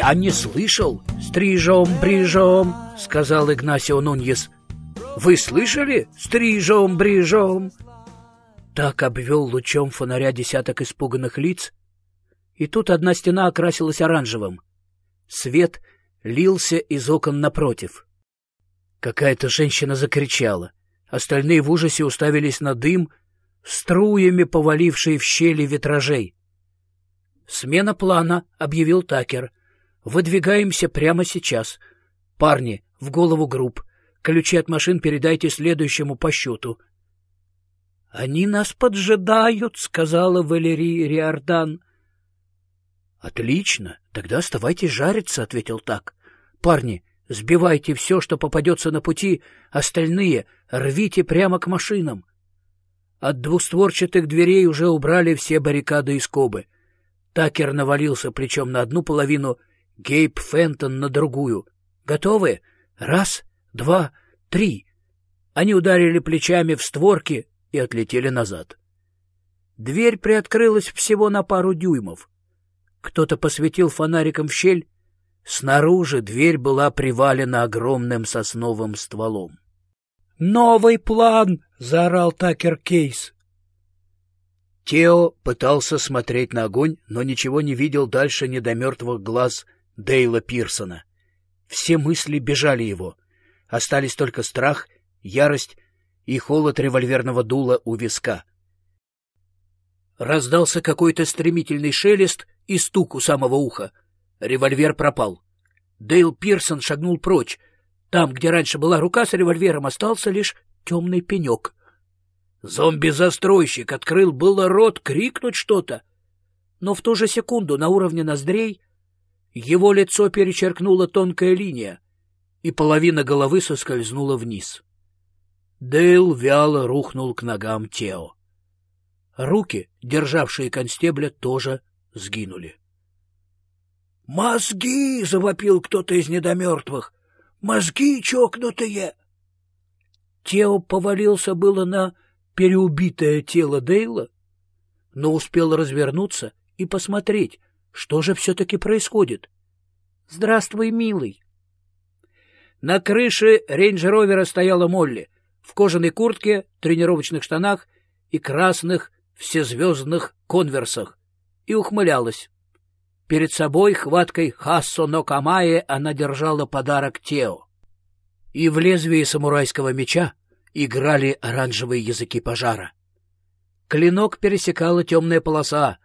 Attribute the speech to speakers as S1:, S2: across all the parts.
S1: «Я не слышал. Стрижом, брижом», — сказал Игнасио Нуньес. «Вы слышали? Стрижом, брижом». Так обвел лучом фонаря десяток испуганных лиц, и тут одна стена окрасилась оранжевым. Свет лился из окон напротив. Какая-то женщина закричала. Остальные в ужасе уставились на дым, струями повалившие в щели витражей. «Смена плана», — объявил Такер. «Выдвигаемся прямо сейчас. Парни, в голову групп. Ключи от машин передайте следующему по счету». «Они нас поджидают», — сказала Валерий Риордан. «Отлично. Тогда оставайтесь жариться», — ответил так. «Парни, сбивайте все, что попадется на пути, остальные рвите прямо к машинам». От двустворчатых дверей уже убрали все баррикады и скобы. Такер навалился плечом на одну половину, Гейб Фентон на другую. «Готовы? Раз, два, три!» Они ударили плечами в створки и отлетели назад. Дверь приоткрылась всего на пару дюймов. Кто-то посветил фонариком в щель. Снаружи дверь была привалена огромным сосновым стволом. «Новый план!» — заорал Такер Кейс. Тео пытался смотреть на огонь, но ничего не видел дальше недомертвых глаз Дейла Пирсона. Все мысли бежали его. Остались только страх, ярость и холод револьверного дула у виска. Раздался какой-то стремительный шелест и стук у самого уха. Револьвер пропал. Дейл Пирсон шагнул прочь. Там, где раньше была рука с револьвером, остался лишь темный пенек. Зомби-застройщик открыл было рот крикнуть что-то, но в ту же секунду на уровне ноздрей его лицо перечеркнула тонкая линия, и половина головы соскользнула вниз. Дейл вяло рухнул к ногам Тео. Руки, державшие констебля, тоже сгинули. «Мозги!» — завопил кто-то из недомертвых. «Мозги чокнутые!» Тео повалился было на переубитое тело Дейла, но успел развернуться и посмотреть, что же все-таки происходит. «Здравствуй, милый!» На крыше рейндж-ровера стояла Молли в кожаной куртке, тренировочных штанах и красных всезвездных конверсах и ухмылялась. Перед собой хваткой Хассо Нокамае она держала подарок Тео. И в лезвии самурайского меча играли оранжевые языки пожара. Клинок пересекала темная полоса,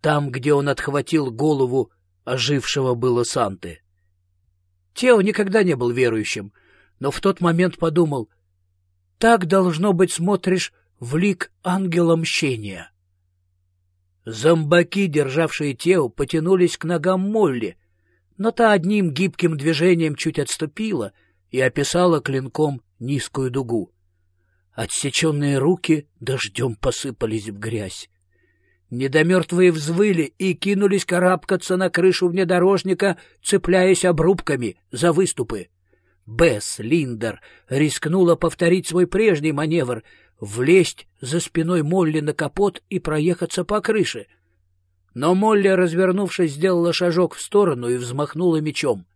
S1: там, где он отхватил голову ожившего было Санты. Тео никогда не был верующим, но в тот момент подумал, так, должно быть, смотришь в лик ангела мщения. Зомбаки, державшие Тео, потянулись к ногам Молли, но та одним гибким движением чуть отступила и описала клинком низкую дугу. Отсеченные руки дождем посыпались в грязь. Недомертвые взвыли и кинулись карабкаться на крышу внедорожника, цепляясь обрубками за выступы. Бесс Линдер рискнула повторить свой прежний маневр — влезть за спиной Молли на капот и проехаться по крыше. Но Молли, развернувшись, сделала шажок в сторону и взмахнула мечом.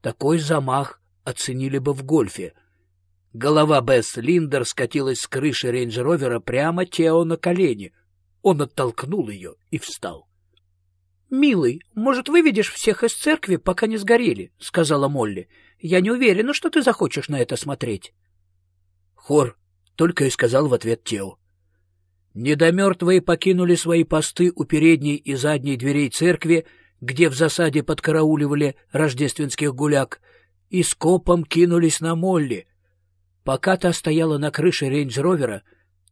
S1: Такой замах оценили бы в гольфе. Голова Бесс Линдер скатилась с крыши рейндж-ровера прямо Тео на колени. Он оттолкнул ее и встал. — Милый, может, выведешь всех из церкви, пока не сгорели? — сказала Молли. — Я не уверена, что ты захочешь на это смотреть. Хор только и сказал в ответ Тео. Недомертвые покинули свои посты у передней и задней дверей церкви, где в засаде подкарауливали рождественских гуляк, и скопом кинулись на Молли. Пока та стояла на крыше рейндж-ровера,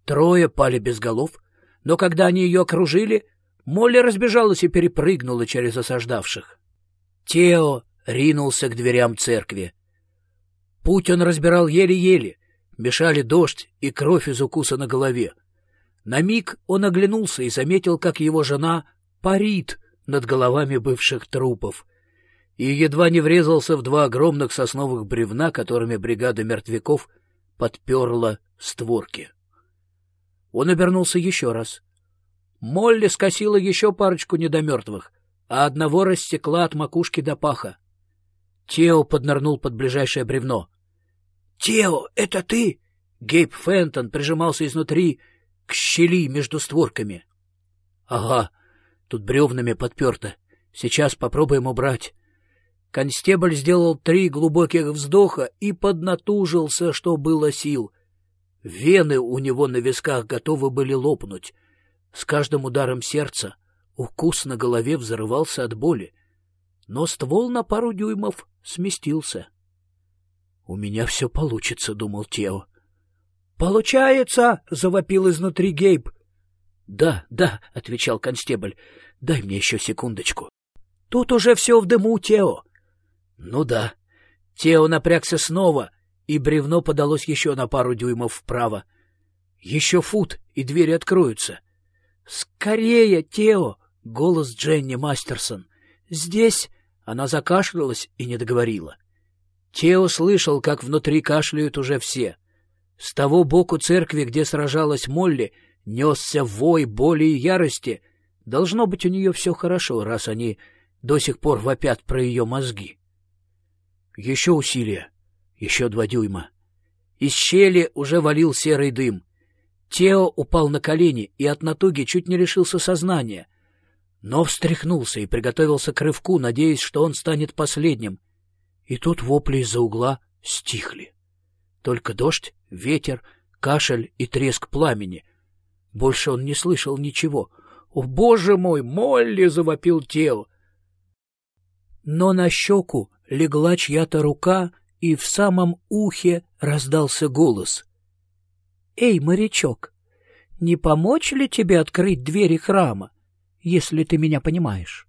S1: трое пали без голов, но когда они ее окружили, Молли разбежалась и перепрыгнула через осаждавших. Тео ринулся к дверям церкви. Путь он разбирал еле-еле, Мешали дождь и кровь из укуса на голове. На миг он оглянулся и заметил, как его жена парит над головами бывших трупов. и едва не врезался в два огромных сосновых бревна, которыми бригада мертвяков подперла створки. Он обернулся еще раз. Молли скосила еще парочку недомертвых, а одного рассекла от макушки до паха. Тео поднырнул под ближайшее бревно. — Тео, это ты? Гейб Фентон прижимался изнутри к щели между створками. — Ага, тут бревнами подперто. Сейчас попробуем убрать. Констебль сделал три глубоких вздоха и поднатужился, что было сил. Вены у него на висках готовы были лопнуть. С каждым ударом сердца укус на голове взрывался от боли, но ствол на пару дюймов сместился. — У меня все получится, — думал Тео. — Получается! — завопил изнутри Гейб. — Да, да, — отвечал констебль. — Дай мне еще секундочку. — Тут уже все в дыму, Тео. — Ну да. Тео напрягся снова, и бревно подалось еще на пару дюймов вправо. Еще фут, и двери откроются. — Скорее, Тео! — голос Дженни Мастерсон. — Здесь... Она закашлялась и не договорила. Тео слышал, как внутри кашляют уже все. С того боку церкви, где сражалась Молли, несся вой боли и ярости. Должно быть, у нее все хорошо, раз они до сих пор вопят про ее мозги. Еще усилия, еще два дюйма. Из щели уже валил серый дым. Тео упал на колени и от натуги чуть не лишился сознания но встряхнулся и приготовился к рывку, надеясь, что он станет последним. И тут вопли из-за угла стихли. Только дождь, ветер, кашель и треск пламени. Больше он не слышал ничего. «О, боже мой, Молли!» — завопил Тео. Но на щеку легла чья-то рука, и в самом ухе раздался голос. «Эй, морячок, не помочь ли тебе открыть двери храма?» если ты меня понимаешь.